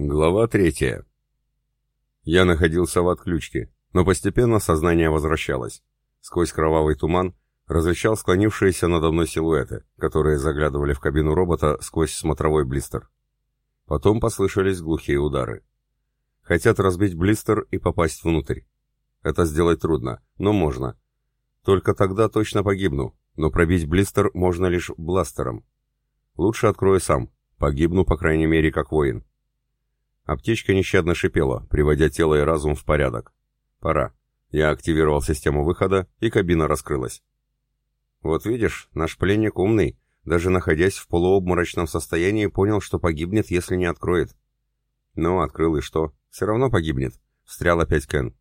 Глава третья. Я находился в отключке, но постепенно сознание возвращалось. Сквозь кровавый туман различал склонившиеся надо мной силуэты, которые заглядывали в кабину робота сквозь смотровой блистер. Потом послышались глухие удары. Хотят разбить блистер и попасть внутрь. Это сделать трудно, но можно. Только тогда точно погибну, но пробить блистер можно лишь бластером. Лучше открою сам, погибну, по крайней мере, как воин. Аптечка нещадно шипела, приводя тело и разум в порядок. Пора. Я активировал систему выхода, и кабина раскрылась. Вот видишь, наш пленник умный, даже находясь в полуобморочном состоянии, понял, что погибнет, если не откроет. Ну, открыл и что? Все равно погибнет. Встрял опять Кен.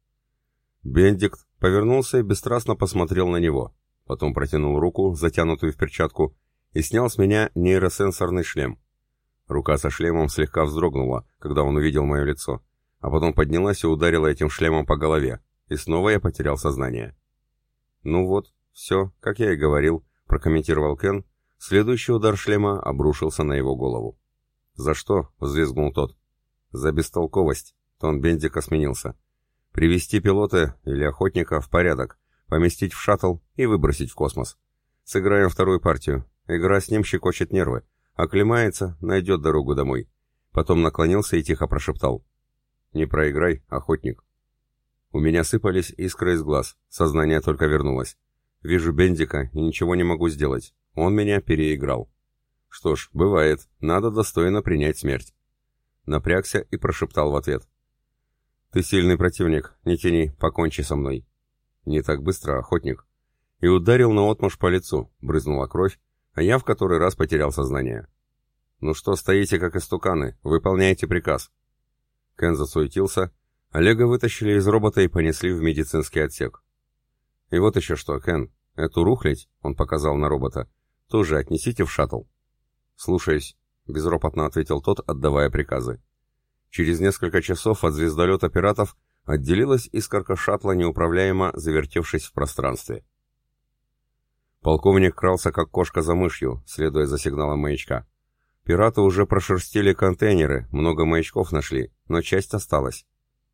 Бендикт повернулся и бесстрастно посмотрел на него. Потом протянул руку, затянутую в перчатку, и снял с меня нейросенсорный шлем. Рука со шлемом слегка вздрогнула, когда он увидел мое лицо, а потом поднялась и ударила этим шлемом по голове, и снова я потерял сознание. «Ну вот, все, как я и говорил», — прокомментировал Кен. Следующий удар шлема обрушился на его голову. «За что?» — взвизгнул тот. «За бестолковость», — тон Бендика сменился. «Привести пилота или охотника в порядок, поместить в шаттл и выбросить в космос. Сыграем вторую партию. Игра с ним щекочет нервы. Оклемается, найдет дорогу домой. Потом наклонился и тихо прошептал. «Не проиграй, охотник». У меня сыпались искры из глаз, сознание только вернулось. Вижу Бендика и ничего не могу сделать. Он меня переиграл. Что ж, бывает, надо достойно принять смерть. Напрягся и прошептал в ответ. «Ты сильный противник, не тяни, покончи со мной». «Не так быстро, охотник». И ударил наотмашь по лицу, брызнула кровь, а я в который раз потерял сознание. «Ну что стоите, как истуканы? Выполняйте приказ». Кен засуетился. Олега вытащили из робота и понесли в медицинский отсек. «И вот еще что, Кен, эту рухлядь, — он показал на робота, — тоже отнесите в шаттл». «Слушаюсь», — безропотно ответил тот, отдавая приказы. Через несколько часов от звездолета пиратов отделилась искорка шаттла, неуправляемо завертевшись в пространстве. Полковник крался как кошка за мышью, следуя за сигналом маячка. Пираты уже прошерстили контейнеры, много маячков нашли, но часть осталась.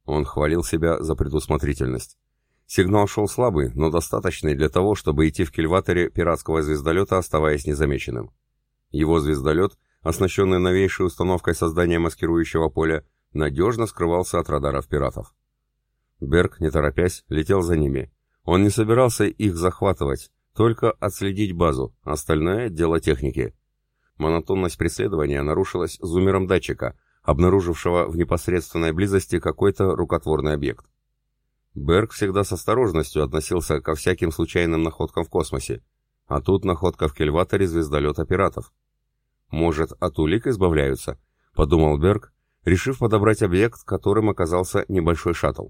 Он хвалил себя за предусмотрительность. Сигнал шел слабый, но достаточный для того, чтобы идти в кильваторе пиратского звездолета, оставаясь незамеченным. Его звездолет, оснащенный новейшей установкой создания маскирующего поля, надежно скрывался от радаров пиратов. Берг, не торопясь, летел за ними. Он не собирался их захватывать, только отследить базу, остальное — дело техники. Монотонность преследования нарушилась зумером датчика, обнаружившего в непосредственной близости какой-то рукотворный объект. Берг всегда с осторожностью относился ко всяким случайным находкам в космосе, а тут находка в кельваторе звездолета пиратов. «Может, от улик избавляются?» — подумал Берг, решив подобрать объект, которым оказался небольшой шаттл.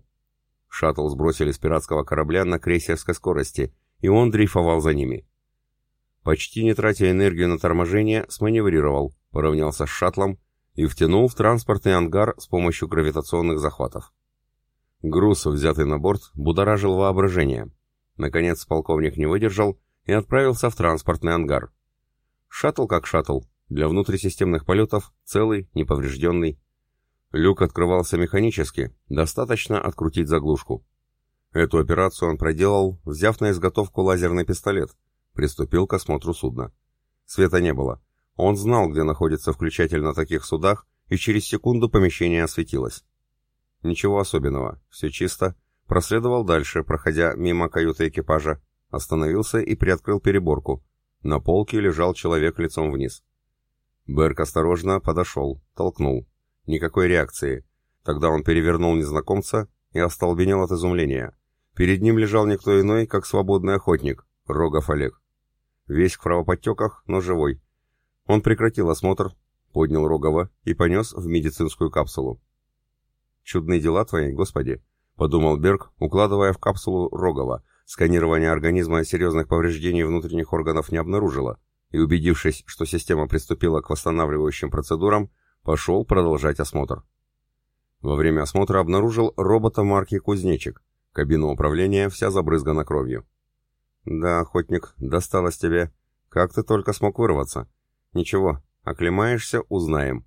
Шаттл сбросили с пиратского корабля на крейсерской скорости — и он дрейфовал за ними. Почти не тратя энергию на торможение, сманеврировал, поравнялся с шаттлом и втянул в транспортный ангар с помощью гравитационных захватов. Груз, взятый на борт, будоражил воображение. Наконец полковник не выдержал и отправился в транспортный ангар. Шаттл как шаттл, для внутрисистемных полетов целый, неповрежденный. Люк открывался механически, достаточно открутить заглушку. Эту операцию он проделал, взяв на изготовку лазерный пистолет. Приступил к осмотру судна. Света не было. Он знал, где находится включатель на таких судах, и через секунду помещение осветилось. Ничего особенного, все чисто. Проследовал дальше, проходя мимо каюты экипажа. Остановился и приоткрыл переборку. На полке лежал человек лицом вниз. Берк осторожно подошел, толкнул. Никакой реакции. Тогда он перевернул незнакомца и остолбенел от изумления. Перед ним лежал никто иной, как свободный охотник, Рогов Олег. Весь в кровоподтеках, но живой. Он прекратил осмотр, поднял Рогова и понес в медицинскую капсулу. «Чудные дела твои, Господи!» — подумал Берг, укладывая в капсулу Рогова. Сканирование организма серьезных повреждений внутренних органов не обнаружило, и, убедившись, что система приступила к восстанавливающим процедурам, пошел продолжать осмотр. Во время осмотра обнаружил робота марки «Кузнечик», Кабина управления вся забрызгана кровью. «Да, охотник, досталось тебе. Как ты только смог вырваться? Ничего, оклемаешься, узнаем».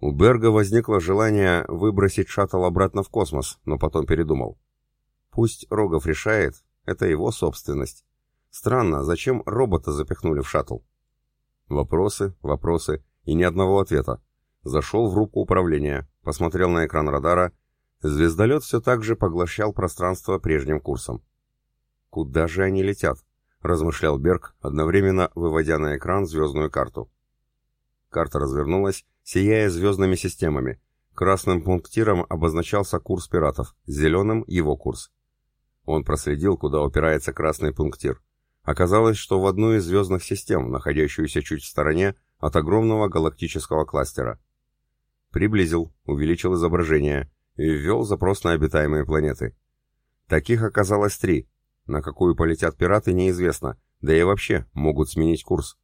У Берга возникло желание выбросить шаттл обратно в космос, но потом передумал. Пусть Рогов решает, это его собственность. Странно, зачем робота запихнули в шаттл? Вопросы, вопросы и ни одного ответа. Зашел в рубку управления, посмотрел на экран радара. Звездолет все так же поглощал пространство прежним курсом. «Куда же они летят?» — размышлял Берг, одновременно выводя на экран звездную карту. Карта развернулась, сияя звездными системами. Красным пунктиром обозначался курс пиратов, зеленым — его курс. Он проследил, куда упирается красный пунктир. Оказалось, что в одну из звездных систем, находящуюся чуть в стороне от огромного галактического кластера. Приблизил, увеличил изображение и ввел запрос на обитаемые планеты. Таких оказалось три. На какую полетят пираты, неизвестно, да и вообще могут сменить курс.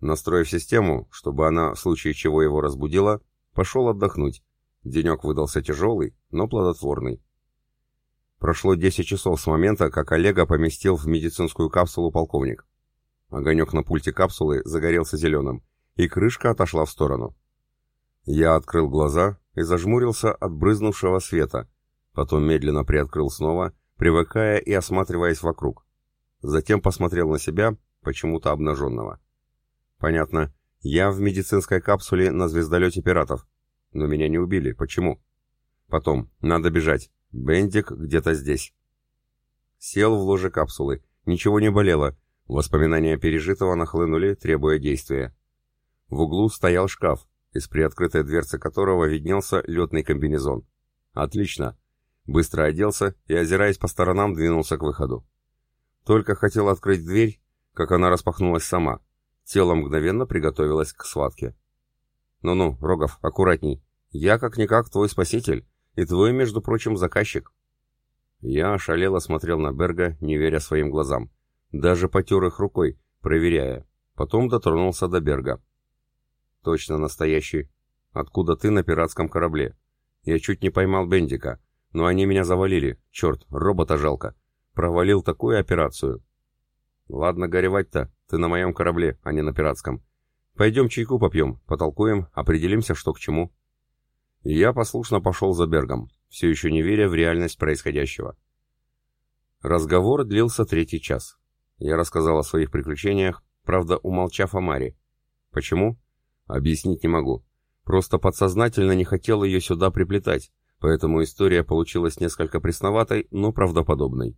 Настроив систему, чтобы она в случае чего его разбудила, пошел отдохнуть. Денек выдался тяжелый, но плодотворный. Прошло 10 часов с момента, как Олега поместил в медицинскую капсулу полковник. Огонек на пульте капсулы загорелся зеленым, и крышка отошла в сторону. Я открыл глаза и зажмурился от брызнувшего света, потом медленно приоткрыл снова, привыкая и осматриваясь вокруг. Затем посмотрел на себя, почему-то обнаженного. Понятно, я в медицинской капсуле на звездолете пиратов. Но меня не убили. Почему? Потом, надо бежать. Бендик где-то здесь. Сел в ложе капсулы. Ничего не болело. Воспоминания пережитого нахлынули, требуя действия. В углу стоял шкаф, из приоткрытой дверцы которого виднелся летный комбинезон. Отлично. Быстро оделся и, озираясь по сторонам, двинулся к выходу. Только хотел открыть дверь, как она распахнулась сама. Тело мгновенно приготовилось к схватке. «Ну-ну, Рогов, аккуратней. Я как-никак твой спаситель, и твой, между прочим, заказчик». Я ошалело смотрел на Берга, не веря своим глазам. Даже потер их рукой, проверяя. Потом дотронулся до Берга. «Точно настоящий. Откуда ты на пиратском корабле? Я чуть не поймал Бендика, но они меня завалили. Черт, робота жалко. Провалил такую операцию». «Ладно горевать-то, ты на моем корабле, а не на пиратском. Пойдем чайку попьем, потолкуем, определимся, что к чему» я послушно пошел за Бергом, все еще не веря в реальность происходящего. Разговор длился третий час. Я рассказал о своих приключениях, правда, умолчав о Маре. Почему? Объяснить не могу. Просто подсознательно не хотел ее сюда приплетать, поэтому история получилась несколько пресноватой, но правдоподобной.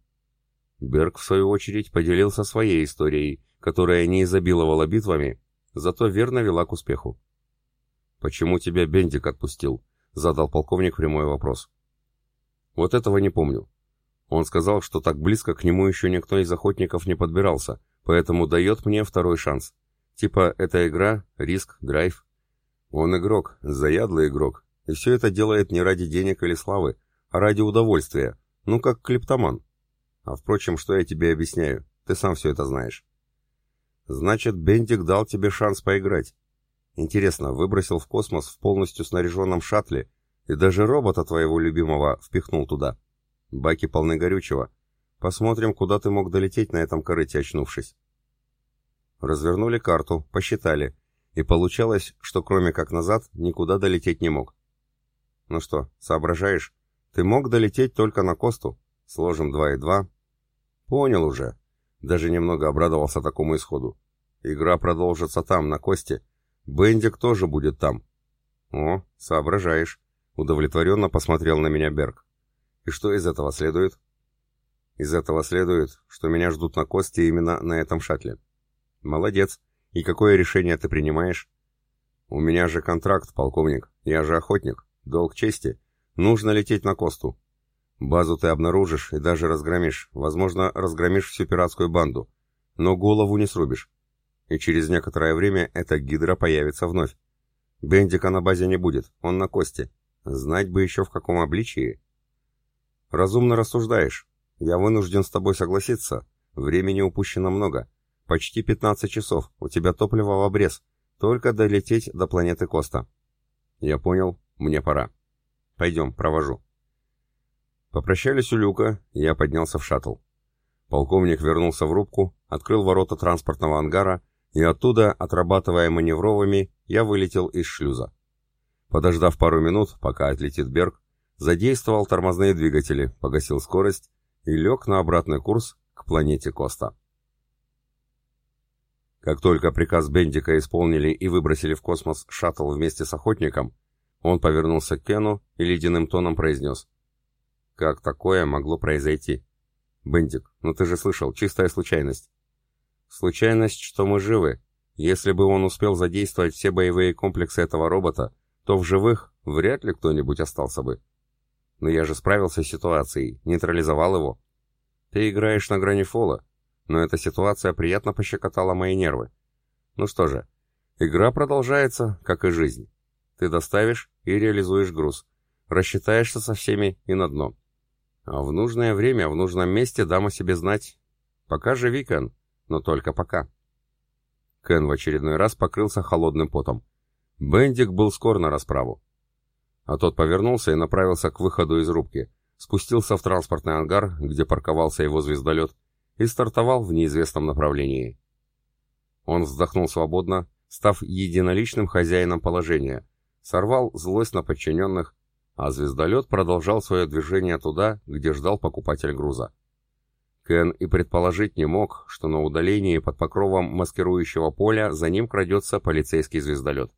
Берг, в свою очередь, поделился своей историей, которая не изобиловала битвами, зато верно вела к успеху. «Почему тебя Бендик отпустил?» — задал полковник прямой вопрос. «Вот этого не помню. Он сказал, что так близко к нему еще никто из охотников не подбирался, поэтому дает мне второй шанс. Типа, эта игра, риск, драйв. Он игрок, заядлый игрок, и все это делает не ради денег или славы, а ради удовольствия, ну как клептоман. А впрочем, что я тебе объясняю, ты сам все это знаешь. Значит, Бендик дал тебе шанс поиграть. Интересно, выбросил в космос в полностью снаряженном шаттле и даже робота твоего любимого впихнул туда. Баки полны горючего. Посмотрим, куда ты мог долететь на этом корыте, очнувшись. Развернули карту, посчитали, и получалось, что кроме как назад, никуда долететь не мог. Ну что, соображаешь? Ты мог долететь только на Косту. Сложим два и два. Понял уже. Даже немного обрадовался такому исходу. Игра продолжится там, на Косте, Бендик тоже будет там. О, соображаешь. Удовлетворенно посмотрел на меня Берг. И что из этого следует? Из этого следует, что меня ждут на Косте именно на этом шаттле. Молодец. И какое решение ты принимаешь? У меня же контракт, полковник. Я же охотник. Долг чести. Нужно лететь на Косту. Базу ты обнаружишь и даже разгромишь. Возможно, разгромишь всю пиратскую банду. Но голову не срубишь и через некоторое время эта гидра появится вновь. Бендика на базе не будет, он на кости. Знать бы еще в каком обличии. Разумно рассуждаешь. Я вынужден с тобой согласиться. Времени упущено много. Почти 15 часов, у тебя топливо в обрез. Только долететь до планеты Коста. Я понял, мне пора. Пойдем, провожу. Попрощались у люка, я поднялся в шаттл. Полковник вернулся в рубку, открыл ворота транспортного ангара и оттуда, отрабатывая маневровыми, я вылетел из шлюза. Подождав пару минут, пока отлетит Берг, задействовал тормозные двигатели, погасил скорость и лег на обратный курс к планете Коста. Как только приказ Бендика исполнили и выбросили в космос шаттл вместе с охотником, он повернулся к Кену и ледяным тоном произнес. «Как такое могло произойти?» «Бендик, ну ты же слышал, чистая случайность». «Случайность, что мы живы. Если бы он успел задействовать все боевые комплексы этого робота, то в живых вряд ли кто-нибудь остался бы. Но я же справился с ситуацией, нейтрализовал его. Ты играешь на грани фола, но эта ситуация приятно пощекотала мои нервы. Ну что же, игра продолжается, как и жизнь. Ты доставишь и реализуешь груз, рассчитаешься со всеми и на дно. А в нужное время, в нужном месте дам о себе знать. Пока живи, Кен, но только пока. Кен в очередной раз покрылся холодным потом. Бендик был скор на расправу. А тот повернулся и направился к выходу из рубки, спустился в транспортный ангар, где парковался его звездолет, и стартовал в неизвестном направлении. Он вздохнул свободно, став единоличным хозяином положения, сорвал злость на подчиненных, а звездолет продолжал свое движение туда, где ждал покупатель груза. Кен и предположить не мог, что на удалении под покровом маскирующего поля за ним крадется полицейский звездолет.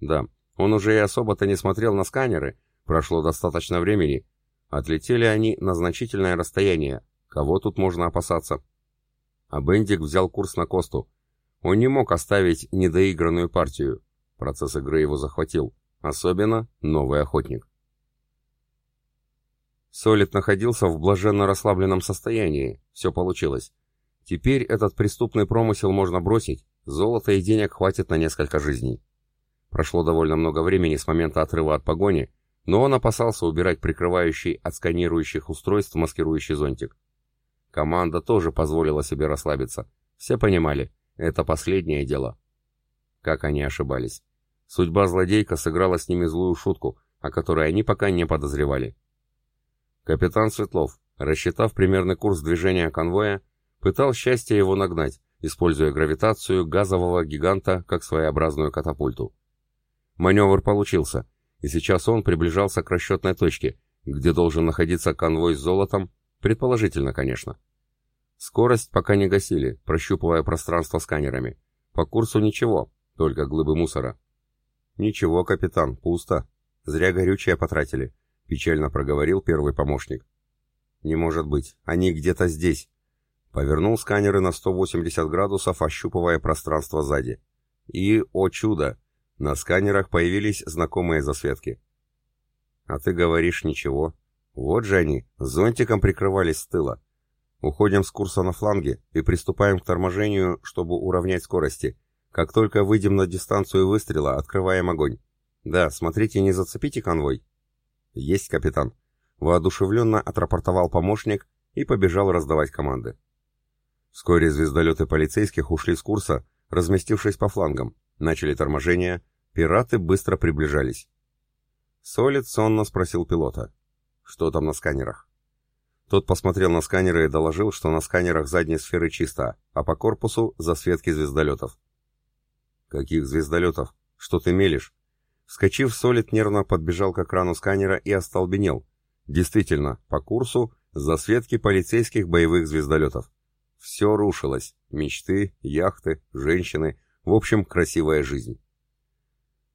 Да, он уже и особо-то не смотрел на сканеры, прошло достаточно времени, отлетели они на значительное расстояние, Кого тут можно опасаться? А Бендик взял курс на Косту. Он не мог оставить недоигранную партию. Процесс игры его захватил. Особенно новый охотник. Солид находился в блаженно расслабленном состоянии. Все получилось. Теперь этот преступный промысел можно бросить. Золота и денег хватит на несколько жизней. Прошло довольно много времени с момента отрыва от погони, но он опасался убирать прикрывающий от сканирующих устройств маскирующий зонтик. Команда тоже позволила себе расслабиться. Все понимали, это последнее дело. Как они ошибались. Судьба злодейка сыграла с ними злую шутку, о которой они пока не подозревали. Капитан Светлов, рассчитав примерный курс движения конвоя, пытал счастье его нагнать, используя гравитацию газового гиганта как своеобразную катапульту. Маневр получился, и сейчас он приближался к расчетной точке, где должен находиться конвой с золотом Предположительно, конечно. Скорость пока не гасили, прощупывая пространство сканерами. По курсу ничего, только глыбы мусора. «Ничего, капитан, пусто. Зря горючее потратили», — печально проговорил первый помощник. «Не может быть, они где-то здесь». Повернул сканеры на 180 градусов, ощупывая пространство сзади. И, о чудо, на сканерах появились знакомые засветки. «А ты говоришь ничего», вот же они, зонтиком прикрывались с тыла. Уходим с курса на фланге и приступаем к торможению, чтобы уравнять скорости. Как только выйдем на дистанцию выстрела, открываем огонь. Да, смотрите, не зацепите конвой. Есть, капитан. Воодушевленно отрапортовал помощник и побежал раздавать команды. Вскоре звездолеты полицейских ушли с курса, разместившись по флангам. Начали торможение, пираты быстро приближались. Солид сонно спросил пилота. Что там на сканерах? Тот посмотрел на сканеры и доложил, что на сканерах задней сферы чисто, а по корпусу засветки звездолетов. «Каких звездолетов? Что ты мелешь?» Вскочив, Солид нервно подбежал к экрану сканера и остолбенел. Действительно, по курсу засветки полицейских боевых звездолетов. Все рушилось. Мечты, яхты, женщины, в общем, красивая жизнь.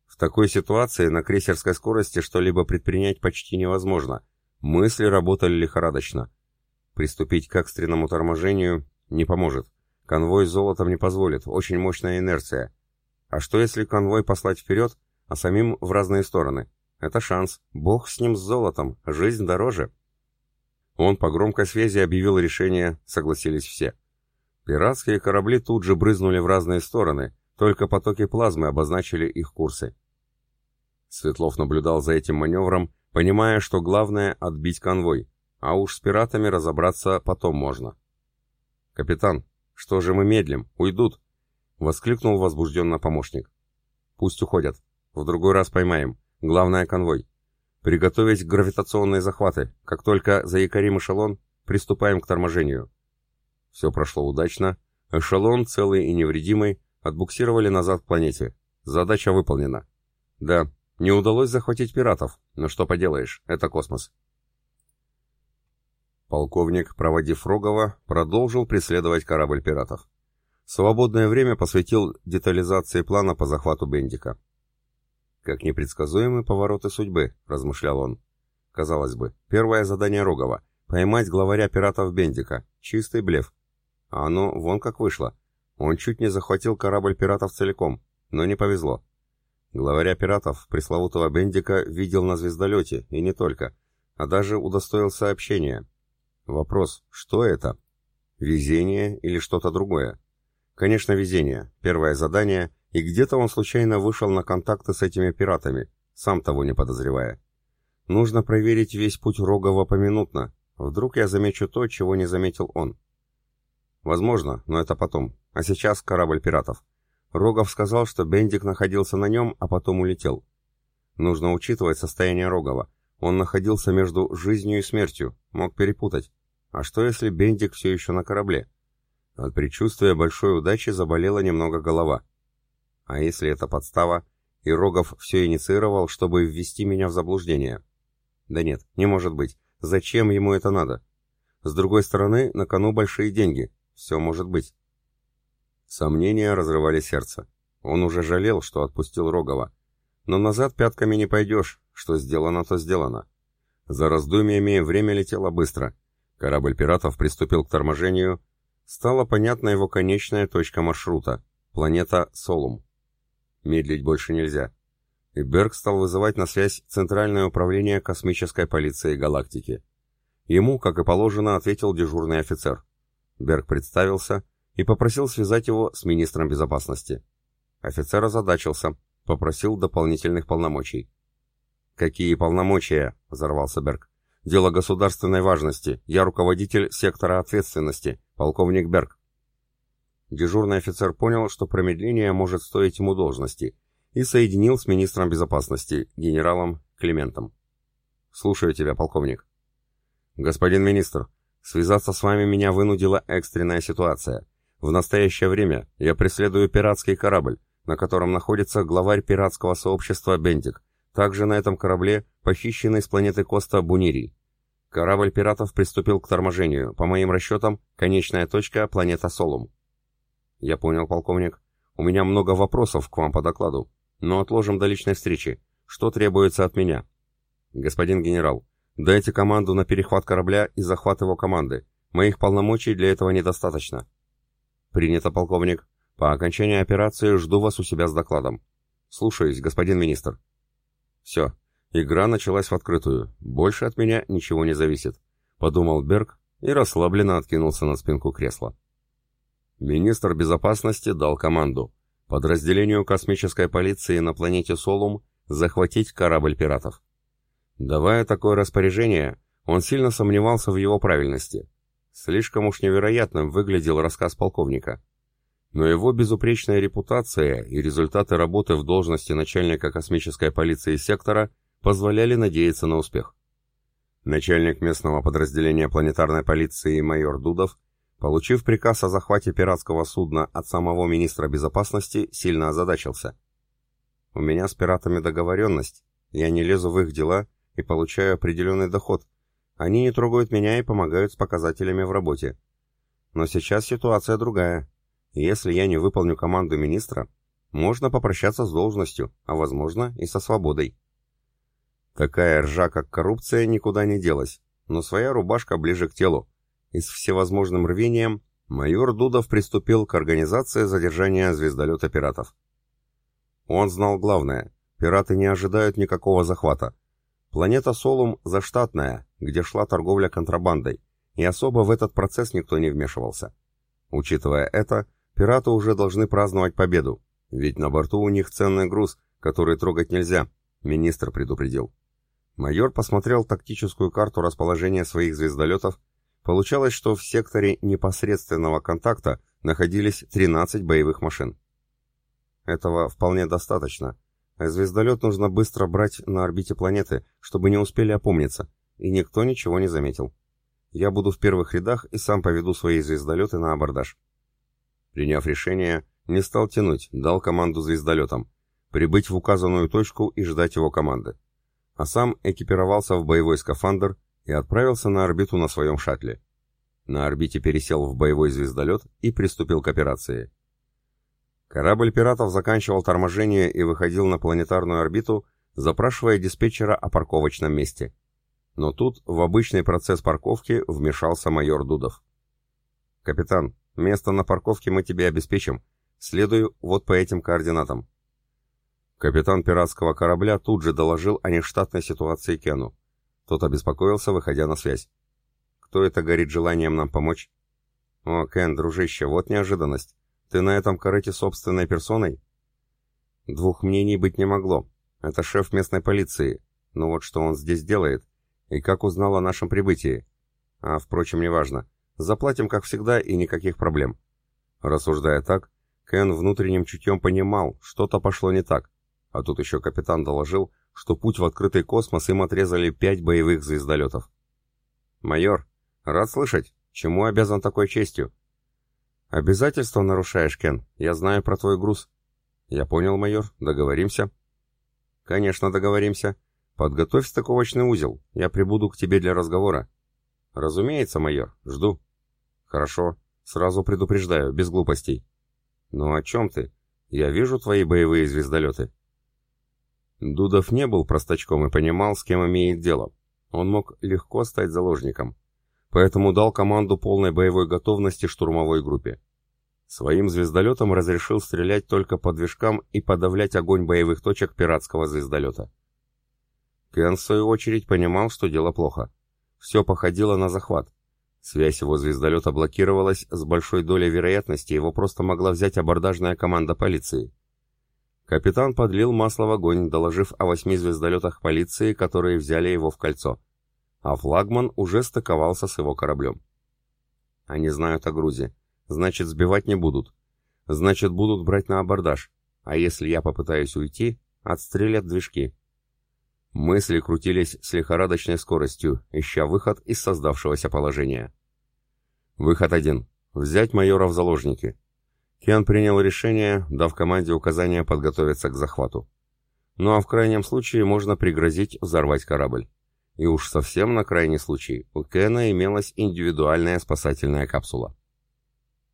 В такой ситуации на крейсерской скорости что-либо предпринять почти невозможно, Мысли работали лихорадочно. Приступить к экстренному торможению не поможет. Конвой золотом не позволит, очень мощная инерция. А что если конвой послать вперед, а самим в разные стороны? Это шанс. Бог с ним с золотом, жизнь дороже. Он по громкой связи объявил решение, согласились все. Пиратские корабли тут же брызнули в разные стороны, только потоки плазмы обозначили их курсы. Светлов наблюдал за этим маневром понимая, что главное — отбить конвой, а уж с пиратами разобраться потом можно. «Капитан, что же мы медлим? Уйдут!» — воскликнул возбужденно помощник. «Пусть уходят. В другой раз поймаем. Главное — конвой. Приготовить гравитационные захваты. Как только заякорим эшелон, приступаем к торможению». Все прошло удачно. Эшелон, целый и невредимый, отбуксировали назад к планете. Задача выполнена. Да, Не удалось захватить пиратов, но что поделаешь, это космос. Полковник, проводив Рогова, продолжил преследовать корабль пиратов. Свободное время посвятил детализации плана по захвату Бендика. «Как непредсказуемы повороты судьбы», — размышлял он. Казалось бы, первое задание Рогова — поймать главаря пиратов Бендика. Чистый блеф. А оно вон как вышло. Он чуть не захватил корабль пиратов целиком, но не повезло. Главаря пиратов, пресловутого Бендика, видел на звездолете, и не только, а даже удостоил сообщения. Вопрос, что это? Везение или что-то другое? Конечно, везение. Первое задание, и где-то он случайно вышел на контакты с этими пиратами, сам того не подозревая. Нужно проверить весь путь Рогова поминутно. Вдруг я замечу то, чего не заметил он. Возможно, но это потом. А сейчас корабль пиратов. Рогов сказал, что Бендик находился на нем, а потом улетел. Нужно учитывать состояние Рогова. Он находился между жизнью и смертью, мог перепутать. А что если Бендик все еще на корабле? От предчувствия большой удачи заболела немного голова. А если это подстава, и Рогов все инициировал, чтобы ввести меня в заблуждение? Да нет, не может быть. Зачем ему это надо? С другой стороны, на кону большие деньги. Все может быть. Сомнения разрывали сердце. Он уже жалел, что отпустил Рогова. Но назад пятками не пойдешь. Что сделано, то сделано. За раздумьями время летело быстро. Корабль пиратов приступил к торможению. Стала понятна его конечная точка маршрута — планета Солум. Медлить больше нельзя. И Берг стал вызывать на связь Центральное управление космической полиции галактики. Ему, как и положено, ответил дежурный офицер. Берг представился и попросил связать его с министром безопасности. Офицер озадачился, попросил дополнительных полномочий. «Какие полномочия?» — взорвался Берг. «Дело государственной важности. Я руководитель сектора ответственности, полковник Берг». Дежурный офицер понял, что промедление может стоить ему должности, и соединил с министром безопасности, генералом Климентом. «Слушаю тебя, полковник». «Господин министр, связаться с вами меня вынудила экстренная ситуация. В настоящее время я преследую пиратский корабль, на котором находится главарь пиратского сообщества Бендик. Также на этом корабле похищенный с планеты Коста Бунирий. Корабль пиратов приступил к торможению. По моим расчетам, конечная точка — планета Солум. Я понял, полковник. У меня много вопросов к вам по докладу. Но отложим до личной встречи. Что требуется от меня? Господин генерал, дайте команду на перехват корабля и захват его команды. Моих полномочий для этого недостаточно. Принято, полковник. По окончании операции жду вас у себя с докладом. Слушаюсь, господин министр. Все. Игра началась в открытую. Больше от меня ничего не зависит. Подумал Берг и расслабленно откинулся на спинку кресла. Министр безопасности дал команду подразделению космической полиции на планете Солум захватить корабль пиратов. Давая такое распоряжение, он сильно сомневался в его правильности. Слишком уж невероятным выглядел рассказ полковника. Но его безупречная репутация и результаты работы в должности начальника космической полиции сектора позволяли надеяться на успех. Начальник местного подразделения планетарной полиции майор Дудов Получив приказ о захвате пиратского судна от самого министра безопасности, сильно озадачился. «У меня с пиратами договоренность, я не лезу в их дела и получаю определенный доход. Они не трогают меня и помогают с показателями в работе. Но сейчас ситуация другая. Если я не выполню команду министра, можно попрощаться с должностью, а возможно и со свободой. Такая ржа, как коррупция, никуда не делась, но своя рубашка ближе к телу, и с всевозможным рвением майор Дудов приступил к организации задержания звездолета пиратов. Он знал главное – пираты не ожидают никакого захвата. Планета Солум заштатная, где шла торговля контрабандой, и особо в этот процесс никто не вмешивался. Учитывая это, пираты уже должны праздновать победу, ведь на борту у них ценный груз, который трогать нельзя, министр предупредил. Майор посмотрел тактическую карту расположения своих звездолетов Получалось, что в секторе непосредственного контакта находились 13 боевых машин. Этого вполне достаточно. Звездолет нужно быстро брать на орбите планеты, чтобы не успели опомниться, и никто ничего не заметил. Я буду в первых рядах и сам поведу свои звездолеты на абордаж. Приняв решение, не стал тянуть, дал команду звездолетам. прибыть в указанную точку и ждать его команды. А сам экипировался в боевой скафандр и отправился на орбиту на своем шаттле. На орбите пересел в боевой звездолет и приступил к операции. Корабль пиратов заканчивал торможение и выходил на планетарную орбиту, запрашивая диспетчера о парковочном месте. Но тут в обычный процесс парковки вмешался майор Дудов. «Капитан, место на парковке мы тебе обеспечим. Следуй вот по этим координатам». Капитан пиратского корабля тут же доложил о нештатной ситуации Кену. Тот обеспокоился, выходя на связь. «Кто это горит желанием нам помочь?» «О, Кен, дружище, вот неожиданность. Ты на этом корыте собственной персоной?» «Двух мнений быть не могло. Это шеф местной полиции. Но вот что он здесь делает? И как узнал о нашем прибытии? А, впрочем, неважно. Заплатим, как всегда, и никаких проблем». Рассуждая так, Кен внутренним чутьем понимал, что-то пошло не так. А тут еще капитан доложил, что путь в открытый космос им отрезали пять боевых звездолетов. «Майор, рад слышать. Чему обязан такой честью?» «Обязательства нарушаешь, Кен. Я знаю про твой груз». «Я понял, майор. Договоримся». «Конечно, договоримся. Подготовь стыковочный узел. Я прибуду к тебе для разговора». «Разумеется, майор. Жду». «Хорошо. Сразу предупреждаю, без глупостей». «Ну о чем ты? Я вижу твои боевые звездолеты». Дудов не был простачком и понимал, с кем имеет дело. Он мог легко стать заложником. Поэтому дал команду полной боевой готовности штурмовой группе. Своим звездолетом разрешил стрелять только по движкам и подавлять огонь боевых точек пиратского звездолета. Кен, в свою очередь, понимал, что дело плохо. Все походило на захват. Связь его звездолета блокировалась, с большой долей вероятности его просто могла взять абордажная команда полиции. Капитан подлил масло в огонь, доложив о восьми звездолетах полиции, которые взяли его в кольцо. А флагман уже стыковался с его кораблем. Они знают о грузе. Значит, сбивать не будут. Значит, будут брать на абордаж. А если я попытаюсь уйти, отстрелят движки. Мысли крутились с лихорадочной скоростью, ища выход из создавшегося положения. Выход один. Взять майора в заложники. Кен принял решение, дав команде указание подготовиться к захвату. Ну а в крайнем случае можно пригрозить взорвать корабль. И уж совсем на крайний случай у Кена имелась индивидуальная спасательная капсула.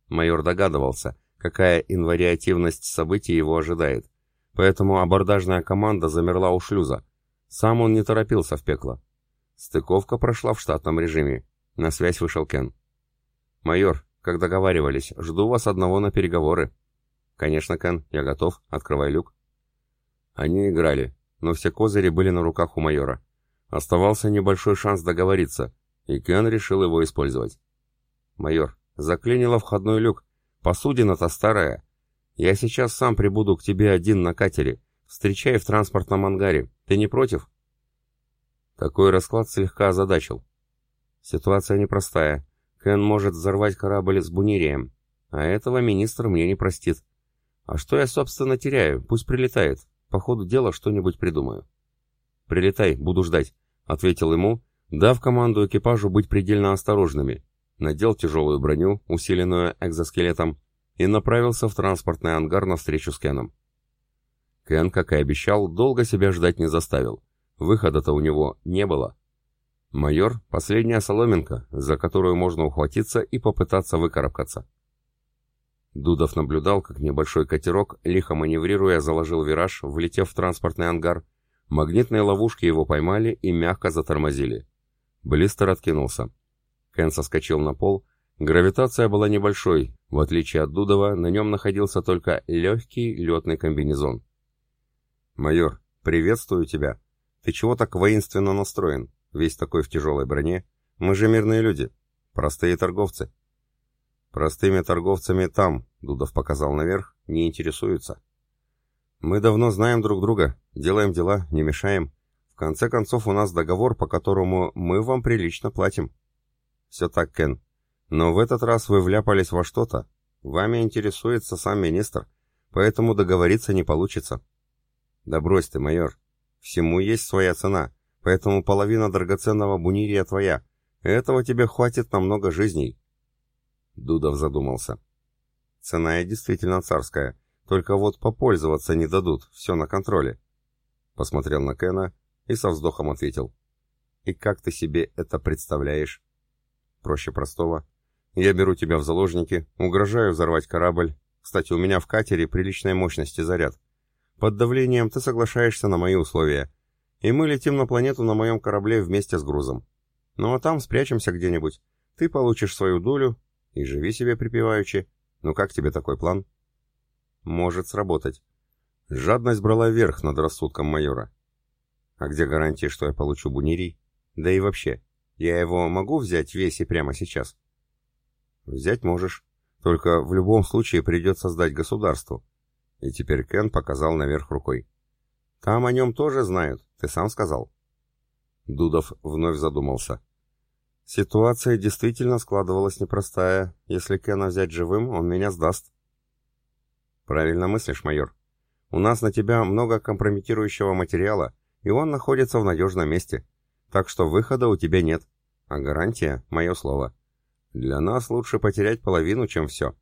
Майор догадывался, какая инвариативность событий его ожидает, поэтому абордажная команда замерла у шлюза. Сам он не торопился в пекло. Стыковка прошла в штатном режиме. На связь вышел Кен. «Майор, как договаривались, жду вас одного на переговоры. Конечно, Кен, я готов. Открывай люк. Они играли, но все козыри были на руках у майора. Оставался небольшой шанс договориться, и Кен решил его использовать. Майор, заклинило входной люк. Посудина-то старая. Я сейчас сам прибуду к тебе один на катере. Встречай в транспортном ангаре. Ты не против? Такой расклад слегка озадачил. Ситуация непростая. Кен может взорвать корабль с бунирием, а этого министр мне не простит. А что я, собственно, теряю? Пусть прилетает. По ходу дела что-нибудь придумаю. «Прилетай, буду ждать», — ответил ему, дав команду экипажу быть предельно осторожными. Надел тяжелую броню, усиленную экзоскелетом, и направился в транспортный ангар навстречу с Кеном. Кен, как и обещал, долго себя ждать не заставил. Выхода-то у него не было. Майор — последняя соломинка, за которую можно ухватиться и попытаться выкарабкаться. Дудов наблюдал, как небольшой катерок, лихо маневрируя, заложил вираж, влетев в транспортный ангар. Магнитные ловушки его поймали и мягко затормозили. Блистер откинулся. Кен соскочил на пол. Гравитация была небольшой. В отличие от Дудова, на нем находился только легкий летный комбинезон. «Майор, приветствую тебя. Ты чего так воинственно настроен?» весь такой в тяжелой броне. Мы же мирные люди, простые торговцы. Простыми торговцами там, Дудов показал наверх, не интересуются. Мы давно знаем друг друга, делаем дела, не мешаем. В конце концов, у нас договор, по которому мы вам прилично платим. Все так, Кен. Но в этот раз вы вляпались во что-то. Вами интересуется сам министр, поэтому договориться не получится. Да брось ты, майор. Всему есть своя цена поэтому половина драгоценного бунирия твоя. Этого тебе хватит на много жизней». Дудов задумался. «Цена действительно царская. Только вот попользоваться не дадут, все на контроле. Посмотрел на Кена и со вздохом ответил. И как ты себе это представляешь? Проще простого. Я беру тебя в заложники, угрожаю взорвать корабль. Кстати, у меня в катере приличной мощности заряд. Под давлением ты соглашаешься на мои условия. И мы летим на планету на моем корабле вместе с грузом. Ну а там спрячемся где-нибудь. Ты получишь свою долю и живи себе припеваючи. Ну как тебе такой план? Может сработать. Жадность брала верх над рассудком майора. А где гарантия, что я получу бунирий? Да и вообще, я его могу взять весь и прямо сейчас? Взять можешь. Только в любом случае придется сдать государству. И теперь Кен показал наверх рукой. Там о нем тоже знают, ты сам сказал. Дудов вновь задумался. Ситуация действительно складывалась непростая. Если Кена взять живым, он меня сдаст. Правильно мыслишь, майор. У нас на тебя много компрометирующего материала, и он находится в надежном месте. Так что выхода у тебя нет. А гарантия — мое слово. Для нас лучше потерять половину, чем все.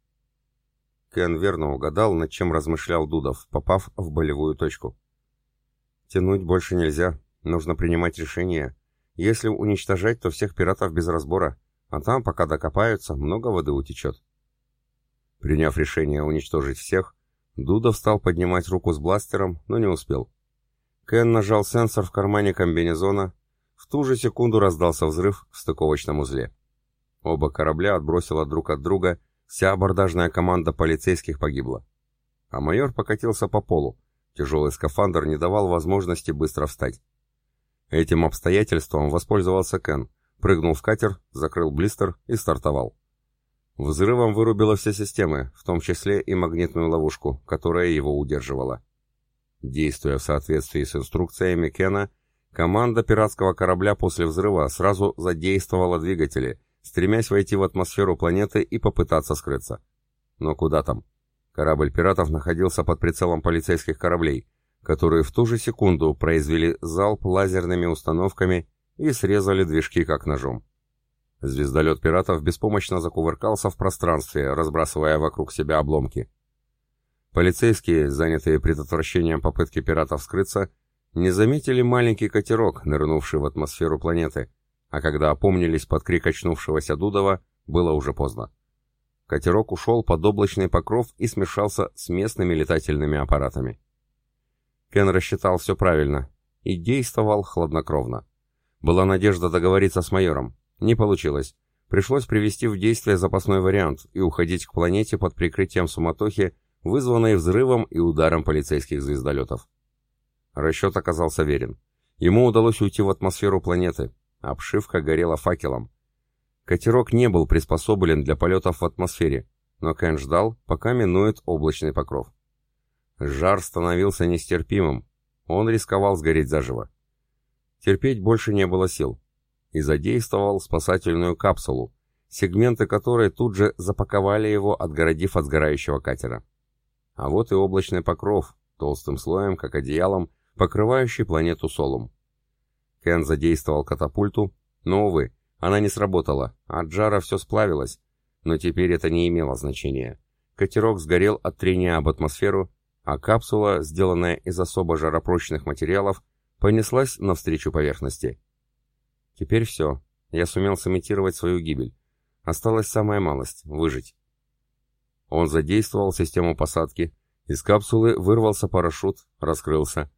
Кен верно угадал, над чем размышлял Дудов, попав в болевую точку. Тянуть больше нельзя. Нужно принимать решение. Если уничтожать, то всех пиратов без разбора. А там, пока докопаются, много воды утечет. Приняв решение уничтожить всех, Дудов стал поднимать руку с бластером, но не успел. Кен нажал сенсор в кармане комбинезона. В ту же секунду раздался взрыв в стыковочном узле. Оба корабля отбросило друг от друга, вся абордажная команда полицейских погибла. А майор покатился по полу. Тяжелый скафандр не давал возможности быстро встать. Этим обстоятельством воспользовался Кен, прыгнул в катер, закрыл блистер и стартовал. Взрывом вырубило все системы, в том числе и магнитную ловушку, которая его удерживала. Действуя в соответствии с инструкциями Кена, команда пиратского корабля после взрыва сразу задействовала двигатели, стремясь войти в атмосферу планеты и попытаться скрыться. Но куда там? Корабль пиратов находился под прицелом полицейских кораблей, которые в ту же секунду произвели залп лазерными установками и срезали движки как ножом. Звездолет пиратов беспомощно закувыркался в пространстве, разбрасывая вокруг себя обломки. Полицейские, занятые предотвращением попытки пиратов скрыться, не заметили маленький катерок, нырнувший в атмосферу планеты, а когда опомнились под крик очнувшегося Дудова, было уже поздно. Катерок ушел под облачный покров и смешался с местными летательными аппаратами. Кен рассчитал все правильно и действовал хладнокровно. Была надежда договориться с майором. Не получилось. Пришлось привести в действие запасной вариант и уходить к планете под прикрытием суматохи вызванной взрывом и ударом полицейских звездолетов. Расчет оказался верен. Ему удалось уйти в атмосферу планеты. Обшивка горела факелом. Катерок не был приспособлен для полетов в атмосфере, но Кен ждал, пока минует облачный покров. Жар становился нестерпимым. Он рисковал сгореть заживо. Терпеть больше не было сил. И задействовал спасательную капсулу, сегменты которой тут же запаковали его, отгородив от сгорающего катера. А вот и облачный покров, толстым слоем, как одеялом, покрывающий планету Солум. Кен задействовал катапульту, но, увы, она не сработала, от жара все сплавилось, но теперь это не имело значения. Катерок сгорел от трения об атмосферу, а капсула, сделанная из особо жаропрочных материалов, понеслась навстречу поверхности. Теперь все, я сумел сымитировать свою гибель. Осталась самая малость — выжить. Он задействовал систему посадки. Из капсулы вырвался парашют, раскрылся.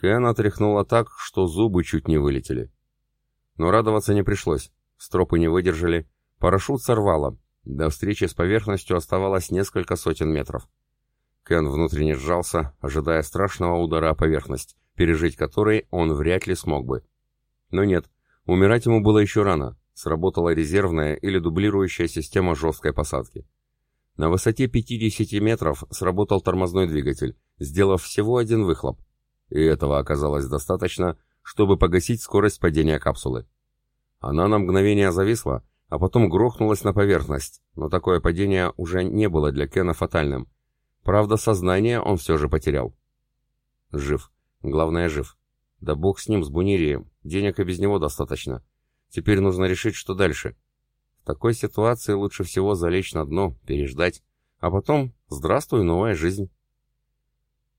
Кен отряхнуло так, что зубы чуть не вылетели. Но радоваться не пришлось. Стропы не выдержали. Парашют сорвало. До встречи с поверхностью оставалось несколько сотен метров. Кен внутренне сжался, ожидая страшного удара о поверхность, пережить который он вряд ли смог бы. Но нет, умирать ему было еще рано. Сработала резервная или дублирующая система жесткой посадки. На высоте 50 метров сработал тормозной двигатель, сделав всего один выхлоп. И этого оказалось достаточно, чтобы погасить скорость падения капсулы. Она на мгновение зависла, а потом грохнулась на поверхность, но такое падение уже не было для Кена фатальным. Правда, сознание он все же потерял. Жив. Главное, жив. Да бог с ним, с Бунирием. Денег и без него достаточно. Теперь нужно решить, что дальше такой ситуации лучше всего залечь на дно, переждать, а потом здравствуй, новая жизнь.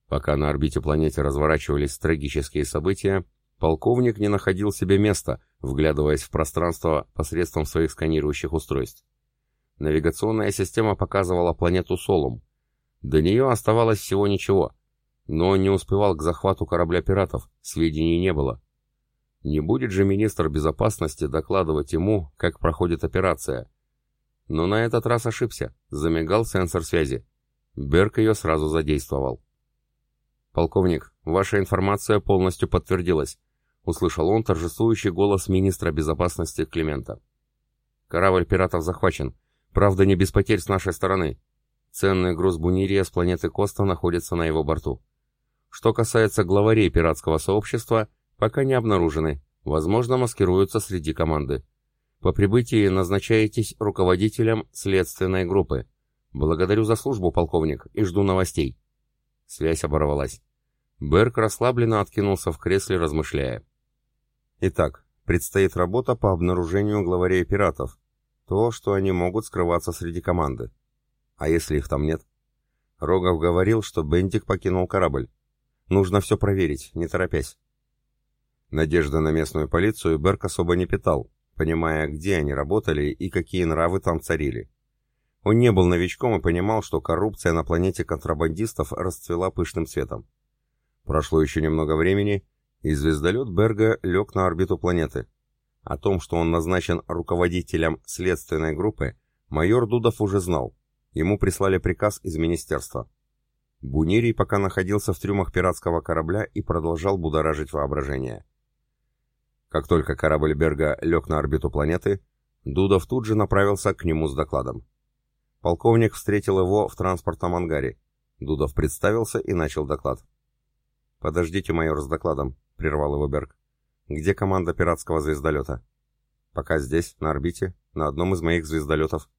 Пока на орбите планеты разворачивались трагические события, полковник не находил себе места, вглядываясь в пространство посредством своих сканирующих устройств. Навигационная система показывала планету Солум. До нее оставалось всего ничего, но он не успевал к захвату корабля пиратов, сведений не было. Не будет же министр безопасности докладывать ему, как проходит операция. Но на этот раз ошибся, замигал сенсор связи. Берг ее сразу задействовал. «Полковник, ваша информация полностью подтвердилась», — услышал он торжествующий голос министра безопасности Климента. «Корабль пиратов захвачен. Правда, не без потерь с нашей стороны. Ценный груз Бунирия с планеты Коста находится на его борту. Что касается главарей пиратского сообщества, пока не обнаружены, возможно, маскируются среди команды. По прибытии назначаетесь руководителем следственной группы. Благодарю за службу, полковник, и жду новостей. Связь оборвалась. Берг расслабленно откинулся в кресле, размышляя. Итак, предстоит работа по обнаружению главарей пиратов. То, что они могут скрываться среди команды. А если их там нет? Рогов говорил, что Бендик покинул корабль. Нужно все проверить, не торопясь. Надежды на местную полицию Берг особо не питал, понимая, где они работали и какие нравы там царили. Он не был новичком и понимал, что коррупция на планете контрабандистов расцвела пышным цветом. Прошло еще немного времени, и звездолет Берга лег на орбиту планеты. О том, что он назначен руководителем следственной группы, майор Дудов уже знал. Ему прислали приказ из министерства. Бунирий пока находился в трюмах пиратского корабля и продолжал будоражить воображение. Как только корабль Берга лег на орбиту планеты, Дудов тут же направился к нему с докладом. Полковник встретил его в транспортном ангаре. Дудов представился и начал доклад. «Подождите, майор, с докладом», — прервал его Берг. «Где команда пиратского звездолета?» «Пока здесь, на орбите, на одном из моих звездолетов».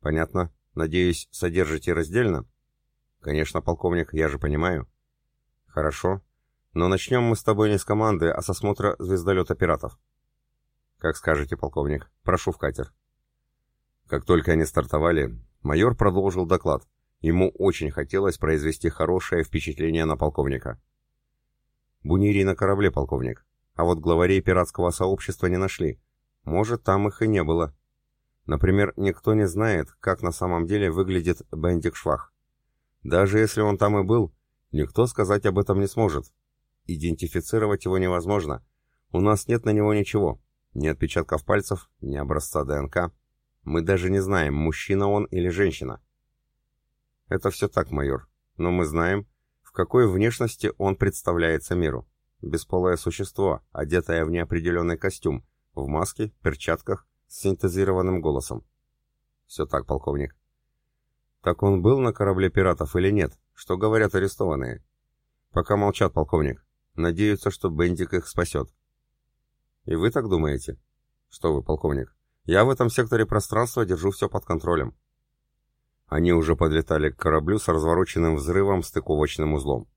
«Понятно. Надеюсь, содержите раздельно?» «Конечно, полковник, я же понимаю». «Хорошо. Но начнем мы с тобой не с команды, а с осмотра звездолета пиратов». «Как скажете, полковник. Прошу в катер». Как только они стартовали, майор продолжил доклад. Ему очень хотелось произвести хорошее впечатление на полковника. Бунирий на корабле, полковник. А вот главарей пиратского сообщества не нашли. Может, там их и не было. Например, никто не знает, как на самом деле выглядит Бендик Швах. Даже если он там и был, никто сказать об этом не сможет. Идентифицировать его невозможно. У нас нет на него ничего. Ни отпечатков пальцев, ни образца ДНК. Мы даже не знаем, мужчина он или женщина. Это все так, майор. Но мы знаем, в какой внешности он представляется миру. Бесполое существо, одетое в неопределенный костюм, в маске, перчатках, с синтезированным голосом. Все так, полковник. Так он был на корабле пиратов или нет? Что говорят арестованные? Пока молчат, полковник. Надеются, что Бендик их спасет. И вы так думаете? Что вы, полковник? Я в этом секторе пространства держу все под контролем. Они уже подлетали к кораблю с развороченным взрывом стыковочным узлом.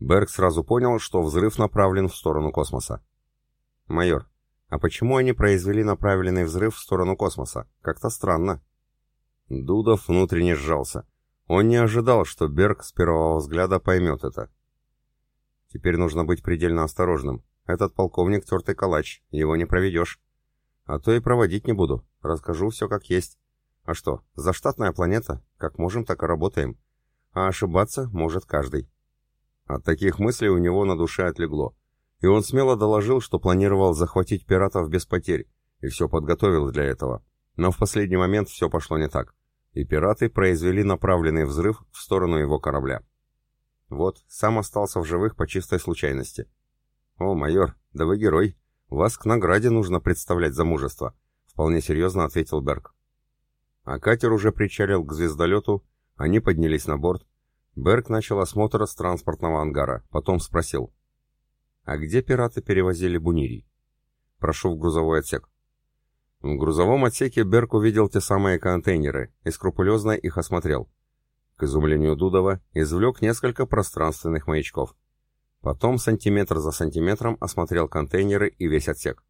Берг сразу понял, что взрыв направлен в сторону космоса. «Майор, а почему они произвели направленный взрыв в сторону космоса? Как-то странно». Дудов внутренне сжался. Он не ожидал, что Берг с первого взгляда поймет это. Теперь нужно быть предельно осторожным. Этот полковник тертый калач, его не проведешь. А то и проводить не буду. Расскажу все как есть. А что, заштатная планета? Как можем, так и работаем. А ошибаться может каждый. От таких мыслей у него на душе отлегло. И он смело доложил, что планировал захватить пиратов без потерь, и все подготовил для этого. Но в последний момент все пошло не так. И пираты произвели направленный взрыв в сторону его корабля. Вот, сам остался в живых по чистой случайности. «О, майор, да вы герой!» «Вас к награде нужно представлять за мужество», — вполне серьезно ответил Берг. А катер уже причалил к звездолету, они поднялись на борт. Берг начал осмотр с транспортного ангара, потом спросил. «А где пираты перевозили бунирий?» «Прошу в грузовой отсек». В грузовом отсеке Берг увидел те самые контейнеры и скрупулезно их осмотрел. К изумлению Дудова извлек несколько пространственных маячков. Потом сантиметр за сантиметром осмотрел контейнеры и весь отсек.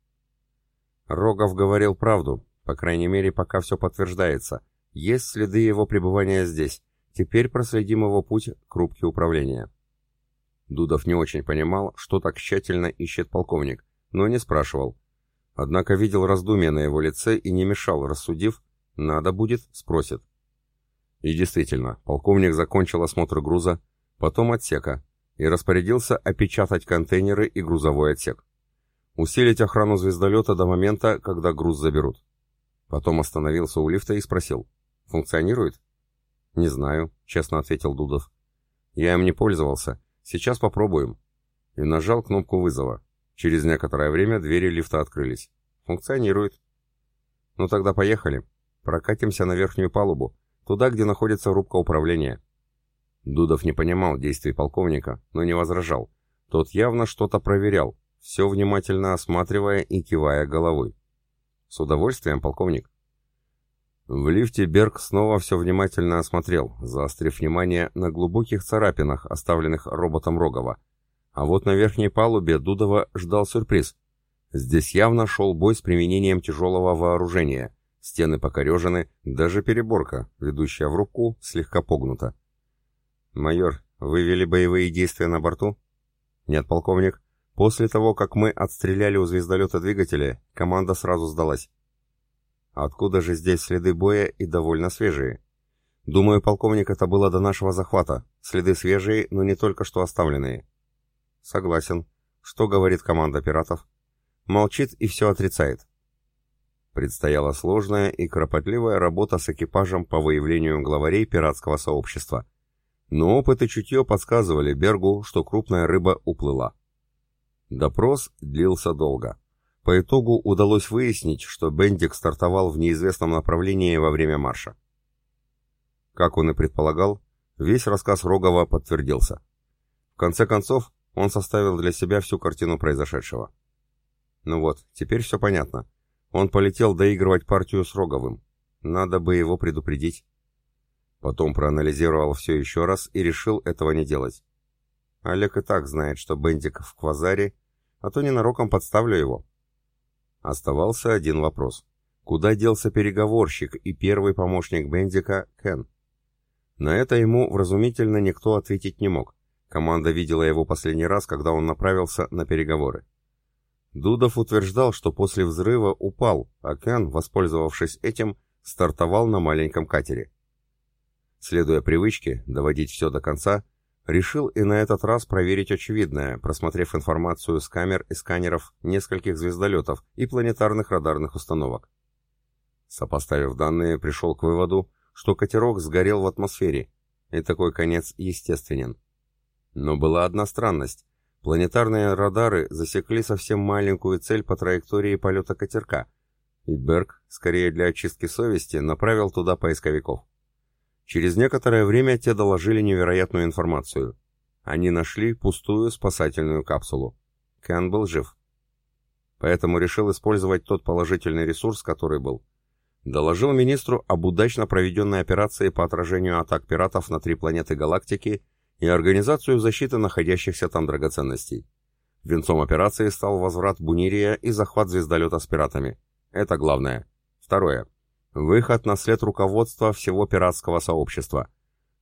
Рогов говорил правду, по крайней мере, пока все подтверждается. Есть следы его пребывания здесь. Теперь проследим его путь к рубке управления. Дудов не очень понимал, что так тщательно ищет полковник, но не спрашивал. Однако видел раздумье на его лице и не мешал, рассудив, надо будет, спросит. И действительно, полковник закончил осмотр груза, потом отсека, и распорядился опечатать контейнеры и грузовой отсек. Усилить охрану звездолета до момента, когда груз заберут. Потом остановился у лифта и спросил. «Функционирует?» «Не знаю», — честно ответил Дудов. «Я им не пользовался. Сейчас попробуем». И нажал кнопку вызова. Через некоторое время двери лифта открылись. «Функционирует». «Ну тогда поехали. Прокатимся на верхнюю палубу, туда, где находится рубка управления». Дудов не понимал действий полковника, но не возражал. Тот явно что-то проверял, все внимательно осматривая и кивая головой. «С удовольствием, полковник». В лифте Берг снова все внимательно осмотрел, заострив внимание на глубоких царапинах, оставленных роботом Рогова. А вот на верхней палубе Дудова ждал сюрприз. Здесь явно шел бой с применением тяжелого вооружения. Стены покорежены, даже переборка, ведущая в рубку, слегка погнута. «Майор, вы вели боевые действия на борту?» «Нет, полковник. После того, как мы отстреляли у звездолета двигатели, команда сразу сдалась. Откуда же здесь следы боя и довольно свежие? Думаю, полковник, это было до нашего захвата. Следы свежие, но не только что оставленные. Согласен. Что говорит команда пиратов? Молчит и все отрицает. Предстояла сложная и кропотливая работа с экипажем по выявлению главарей пиратского сообщества. Но опыт и чутье подсказывали Бергу, что крупная рыба уплыла. Допрос длился долго. По итогу удалось выяснить, что Бендик стартовал в неизвестном направлении во время марша. Как он и предполагал, весь рассказ Рогова подтвердился. В конце концов, он составил для себя всю картину произошедшего. Ну вот, теперь все понятно. Он полетел доигрывать партию с Роговым. Надо бы его предупредить. Потом проанализировал все еще раз и решил этого не делать. Олег и так знает, что Бендик в квазаре, а то ненароком подставлю его. Оставался один вопрос. Куда делся переговорщик и первый помощник Бендика Кен? На это ему вразумительно никто ответить не мог. Команда видела его последний раз, когда он направился на переговоры. Дудов утверждал, что после взрыва упал, а Кен, воспользовавшись этим, стартовал на маленьком катере. Следуя привычке доводить все до конца, Решил и на этот раз проверить очевидное, просмотрев информацию с камер и сканеров нескольких звездолетов и планетарных радарных установок. Сопоставив данные, пришел к выводу, что катерок сгорел в атмосфере, и такой конец естественен. Но была одна странность. Планетарные радары засекли совсем маленькую цель по траектории полета катерка, и Берг, скорее для очистки совести, направил туда поисковиков. Через некоторое время те доложили невероятную информацию. Они нашли пустую спасательную капсулу. Кен был жив. Поэтому решил использовать тот положительный ресурс, который был. Доложил министру об удачно проведенной операции по отражению атак пиратов на три планеты галактики и организацию защиты находящихся там драгоценностей. Венцом операции стал возврат Бунирия и захват звездолета с пиратами. Это главное. Второе. Выход на след руководства всего пиратского сообщества.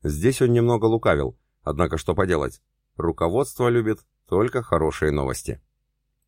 Здесь он немного лукавил, однако что поделать. Руководство любит только хорошие новости.